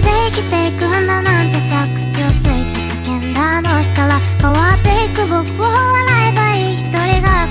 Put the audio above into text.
で生きていくんだなんてさ口をついて叫んだあの。日から変わっていく僕を笑えばいい。一人が